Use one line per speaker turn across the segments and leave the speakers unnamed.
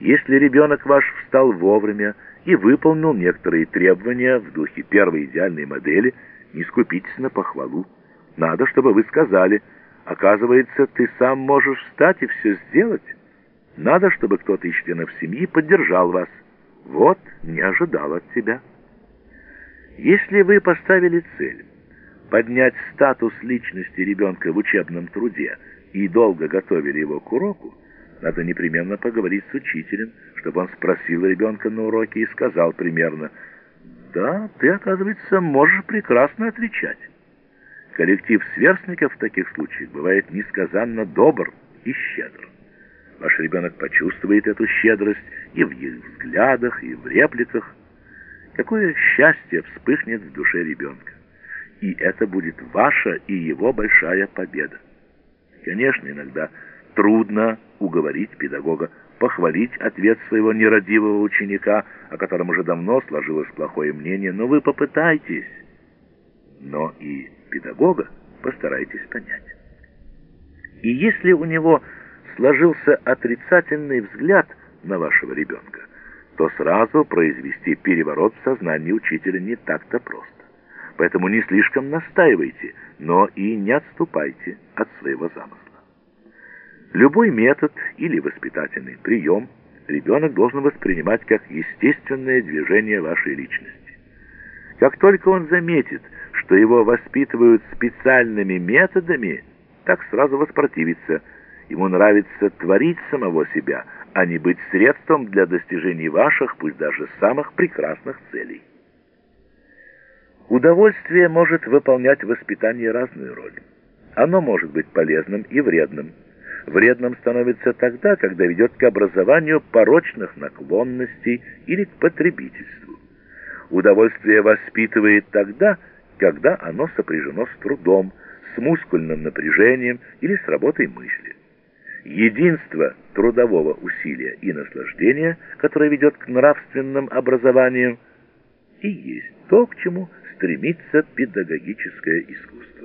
Если ребенок ваш встал вовремя и выполнил некоторые требования в духе первой идеальной модели, не скупитесь на похвалу. Надо, чтобы вы сказали, оказывается, ты сам можешь встать и все сделать. Надо, чтобы кто-то из членов семьи поддержал вас. Вот, не ожидал от тебя. Если вы поставили цель поднять статус личности ребенка в учебном труде и долго готовили его к уроку, надо непременно поговорить с учителем, чтобы он спросил ребенка на уроке и сказал примерно «Да, ты, оказывается, можешь прекрасно отвечать». Коллектив сверстников в таких случаях бывает несказанно добр и щедр. Ваш ребенок почувствует эту щедрость и в их взглядах, и в репликах. Какое счастье вспыхнет в душе ребенка. И это будет ваша и его большая победа. Конечно, иногда трудно уговорить педагога похвалить ответ своего нерадивого ученика, о котором уже давно сложилось плохое мнение, но вы попытайтесь. Но и педагога постарайтесь понять. И если у него сложился отрицательный взгляд на вашего ребенка, то сразу произвести переворот в сознании учителя не так-то просто. Поэтому не слишком настаивайте, но и не отступайте от своего замысла. Любой метод или воспитательный прием ребенок должен воспринимать как естественное движение вашей личности. Как только он заметит, что его воспитывают специальными методами, так сразу воспротивится. Ему нравится творить самого себя, а не быть средством для достижения ваших, пусть даже самых прекрасных целей. Удовольствие может выполнять в воспитании разную роль. Оно может быть полезным и вредным. Вредным становится тогда, когда ведет к образованию порочных наклонностей или к потребительству. Удовольствие воспитывает тогда, когда оно сопряжено с трудом, с мускульным напряжением или с работой мысли. Единство трудового усилия и наслаждения, которое ведет к нравственным образованиям, и есть то, к чему стремится педагогическое искусство.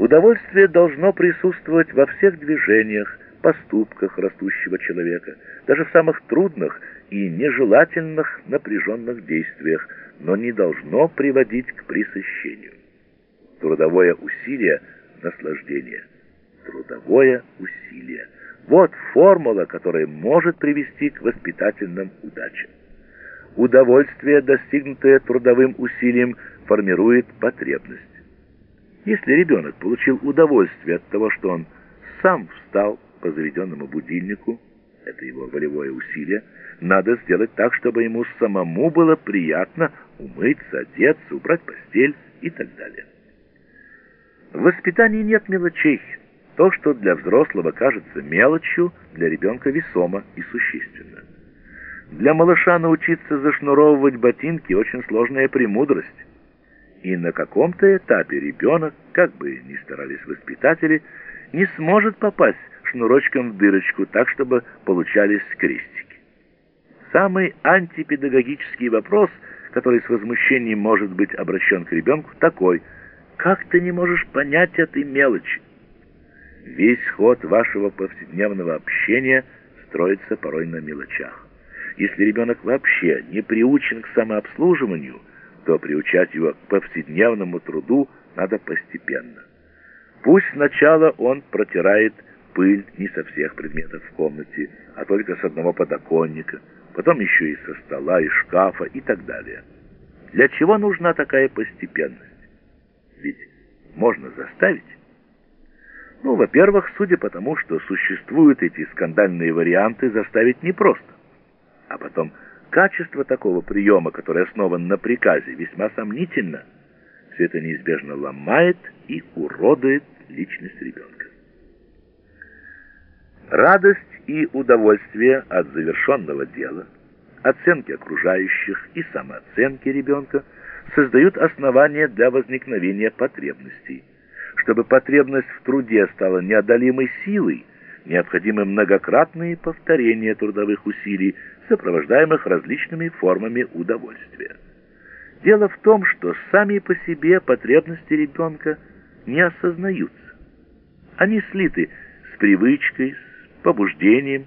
Удовольствие должно присутствовать во всех движениях, поступках растущего человека, даже в самых трудных и нежелательных напряженных действиях, но не должно приводить к пресыщению. Трудовое усилие – наслаждение. Трудовое усилие – вот формула, которая может привести к воспитательным удачам. Удовольствие, достигнутое трудовым усилием, формирует потребность. Если ребенок получил удовольствие от того, что он сам встал по заведенному будильнику, это его волевое усилие, надо сделать так, чтобы ему самому было приятно умыться, одеться, убрать постель и так далее. В воспитании нет мелочей. То, что для взрослого кажется мелочью, для ребенка весомо и существенно. Для малыша научиться зашнуровывать ботинки – очень сложная премудрость. И на каком-то этапе ребенок, как бы ни старались воспитатели, не сможет попасть шнурочком в дырочку так, чтобы получались крестики. Самый антипедагогический вопрос, который с возмущением может быть обращен к ребенку, такой «Как ты не можешь понять этой мелочи?» Весь ход вашего повседневного общения строится порой на мелочах. Если ребенок вообще не приучен к самообслуживанию, то приучать его к повседневному труду надо постепенно. Пусть сначала он протирает пыль не со всех предметов в комнате, а только с одного подоконника, потом еще и со стола, и шкафа и так далее. Для чего нужна такая постепенность? Ведь можно заставить. Ну, во-первых, судя по тому, что существуют эти скандальные варианты, заставить непросто. А потом, качество такого приема, который основан на приказе, весьма сомнительно. Все это неизбежно ломает и уродует личность ребенка. Радость и удовольствие от завершенного дела, оценки окружающих и самооценки ребенка создают основания для возникновения потребностей. Чтобы потребность в труде стала неодолимой силой, необходимы многократные повторения трудовых усилий, сопровождаемых различными формами удовольствия. Дело в том, что сами по себе потребности ребенка не осознаются. Они слиты с привычкой, с побуждением,